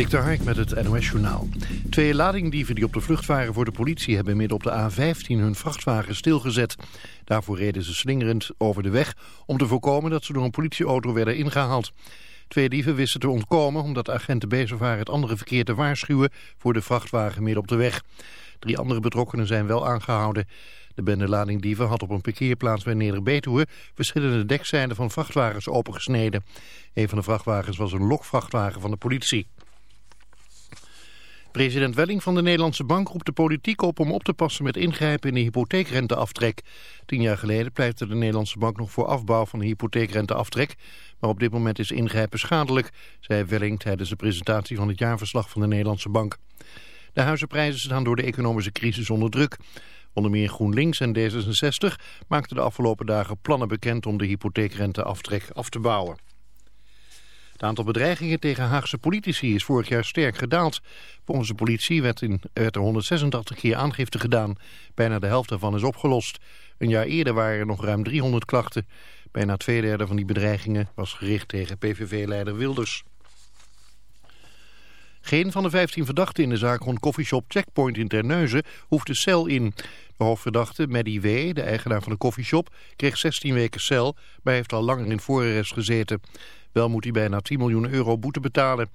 Dik Hark met het NOS-journaal. Twee ladingdieven die op de vlucht waren voor de politie... hebben midden op de A15 hun vrachtwagen stilgezet. Daarvoor reden ze slingerend over de weg... om te voorkomen dat ze door een politieauto werden ingehaald. Twee dieven wisten te ontkomen omdat agenten bezig waren... het andere verkeer te waarschuwen voor de vrachtwagen midden op de weg. Drie andere betrokkenen zijn wel aangehouden. De bende ladingdieven had op een parkeerplaats bij Neder-Betuwe... verschillende dekzijden van vrachtwagens opengesneden. Een van de vrachtwagens was een lokvrachtwagen van de politie. President Welling van de Nederlandse Bank roept de politiek op om op te passen met ingrijpen in de hypotheekrenteaftrek. Tien jaar geleden pleitte de Nederlandse Bank nog voor afbouw van de hypotheekrenteaftrek. Maar op dit moment is ingrijpen schadelijk, zei Welling tijdens de presentatie van het jaarverslag van de Nederlandse Bank. De huizenprijzen staan door de economische crisis onder druk. Onder meer GroenLinks en D66 maakten de afgelopen dagen plannen bekend om de hypotheekrenteaftrek af te bouwen. Het aantal bedreigingen tegen Haagse politici is vorig jaar sterk gedaald. Volgens de politie werd, in, er 186 keer aangifte gedaan. Bijna de helft daarvan is opgelost. Een jaar eerder waren er nog ruim 300 klachten. Bijna twee derde van die bedreigingen was gericht tegen PVV-leider Wilders. Geen van de 15 verdachten in de zaak rond koffieshop Checkpoint in Terneuzen hoeft de cel in. De hoofdverdachte, Maddie W., de eigenaar van de koffieshop, kreeg 16 weken cel, maar heeft al langer in voorarrest gezeten. Wel moet hij bijna 10 miljoen euro boete betalen.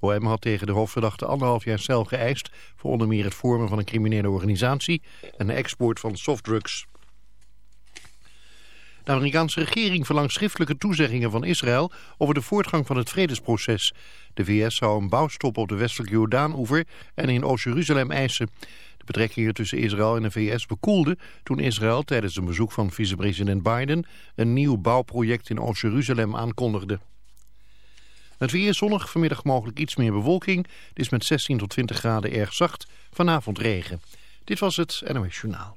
OM had tegen de hoofdverdachte anderhalf jaar cel geëist... voor onder meer het vormen van een criminele organisatie... en de export van softdrugs. De Amerikaanse regering verlangt schriftelijke toezeggingen van Israël over de voortgang van het vredesproces. De VS zou een bouwstop op de westelijke Jordaan-oever en in Oost-Jeruzalem eisen. De betrekkingen tussen Israël en de VS bekoelden toen Israël tijdens een bezoek van vicepresident Biden een nieuw bouwproject in Oost-Jeruzalem aankondigde. Het weer zonnig, vanmiddag mogelijk iets meer bewolking. Het is met 16 tot 20 graden erg zacht. Vanavond regen. Dit was het NOS Journaal.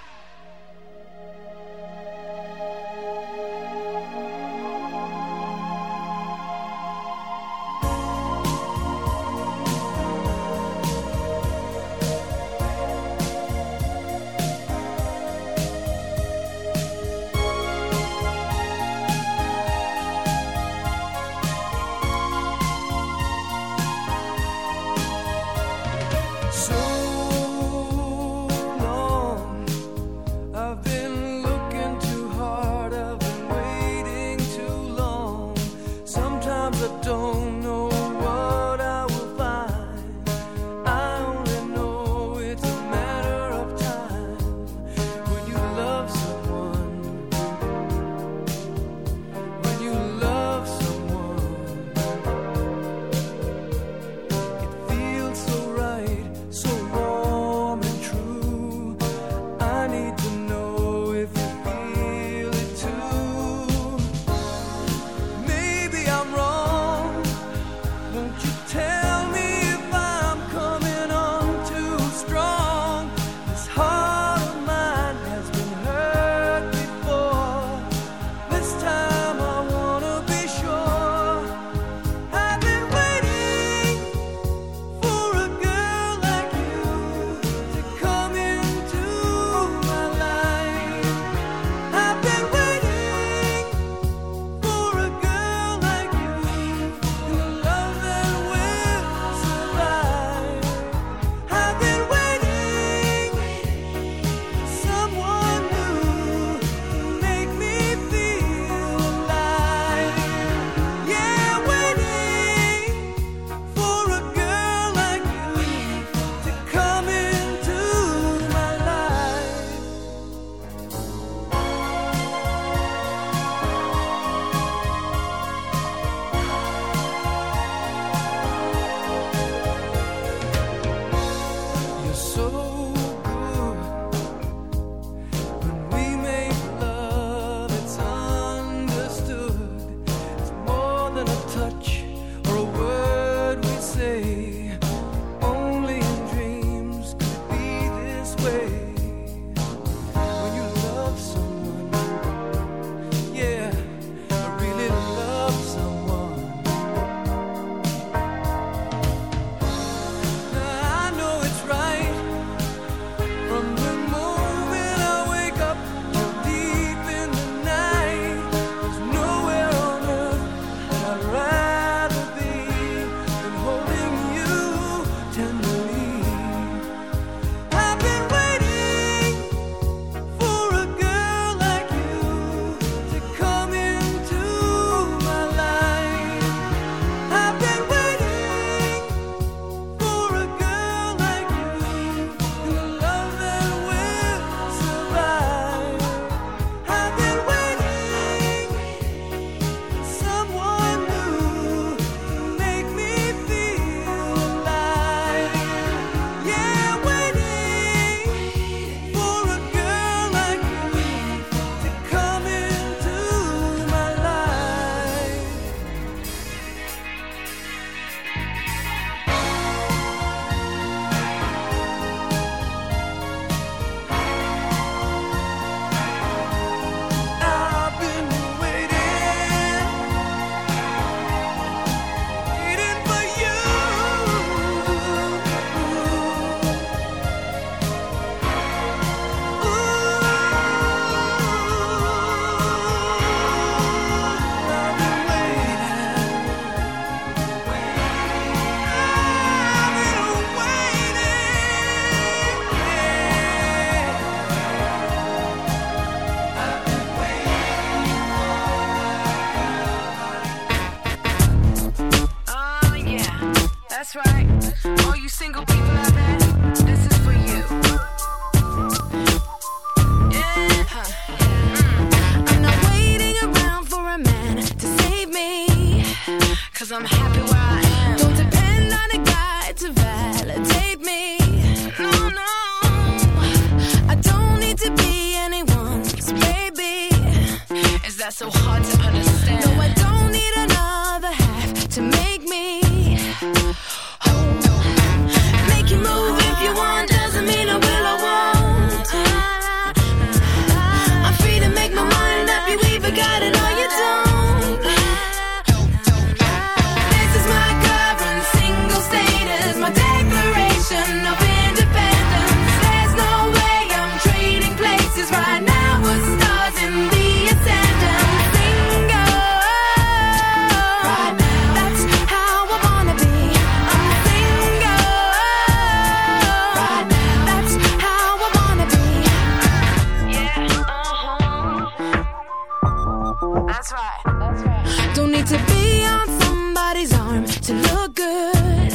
That's right. That's right. Don't need to be on somebody's arm to look good.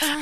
Uh,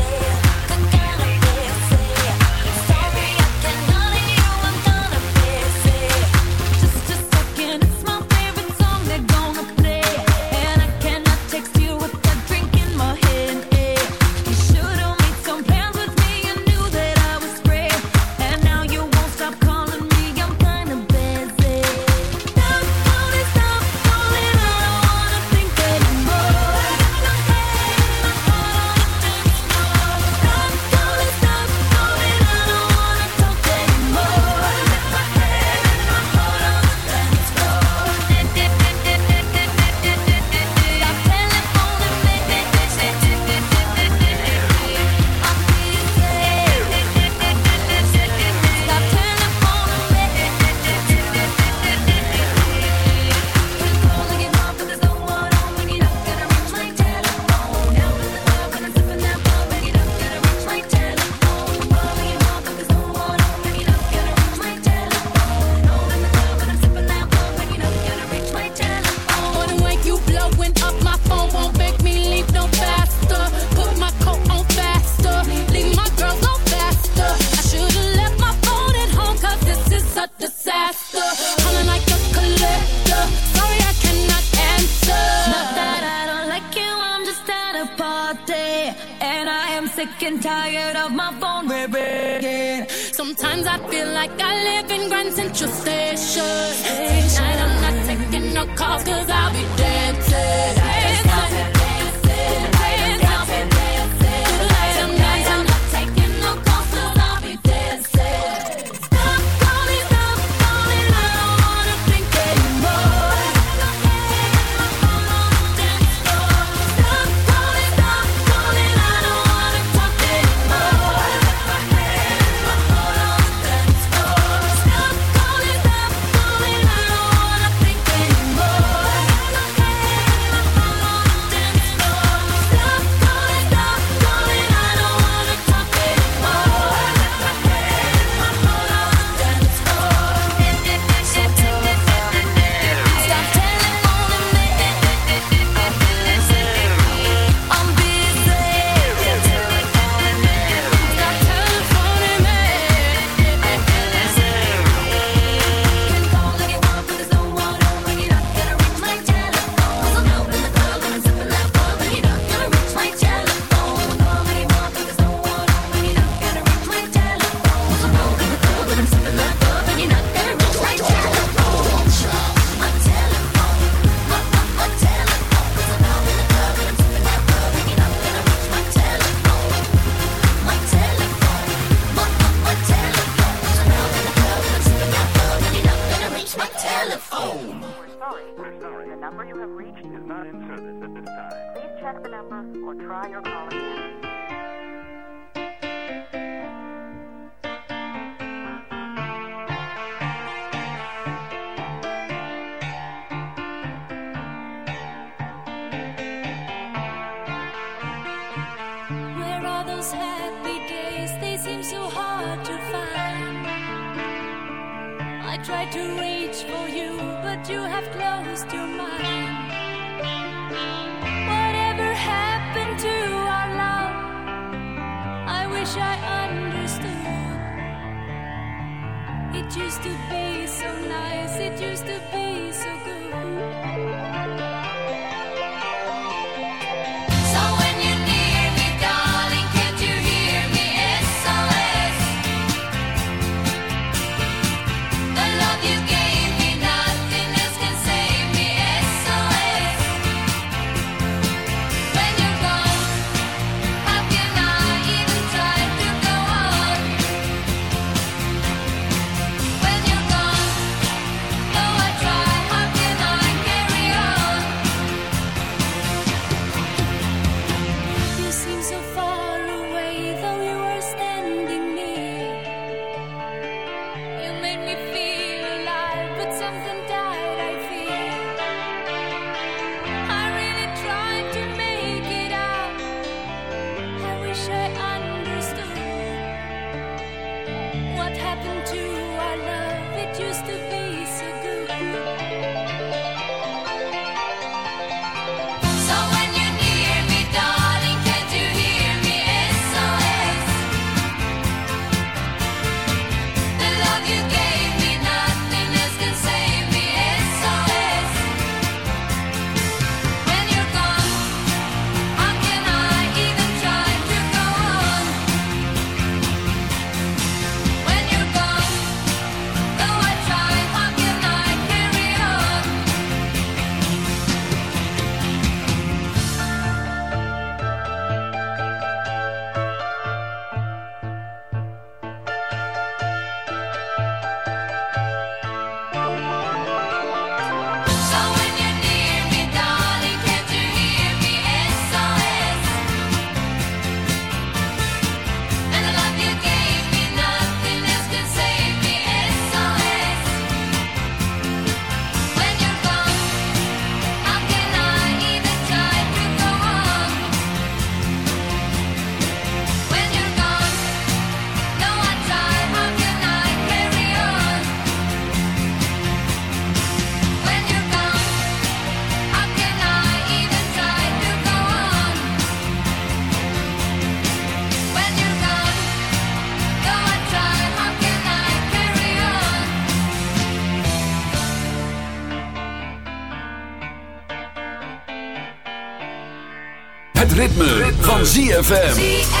ZFM.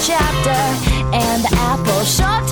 Chapter, and the apple sure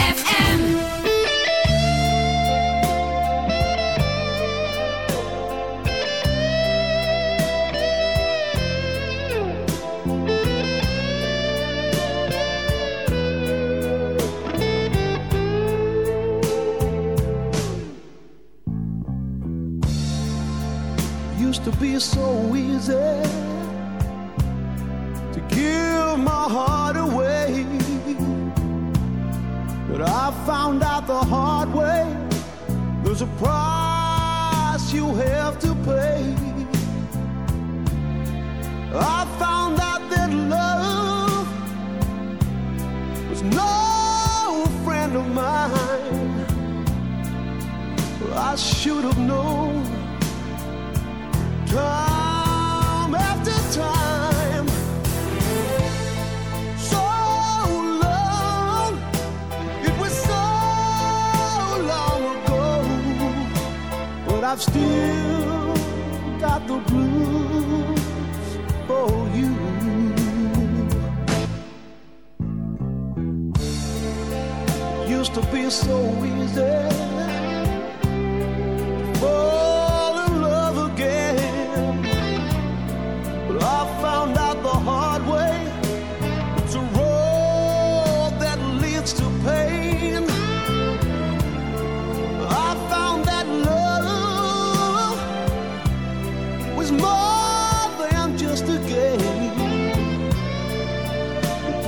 more than just a game.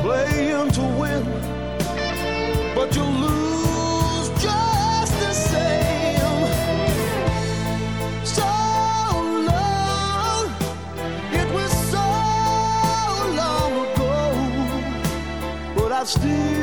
Playing to win, but you lose just the same. So long, it was so long ago, but I still.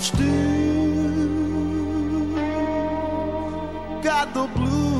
of steel. Got the blues.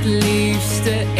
The liefste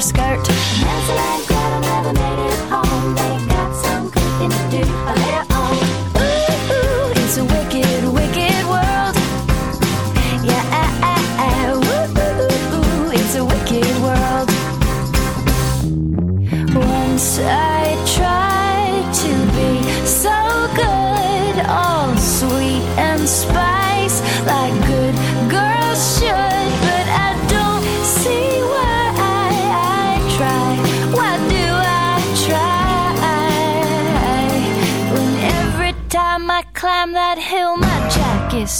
skirt.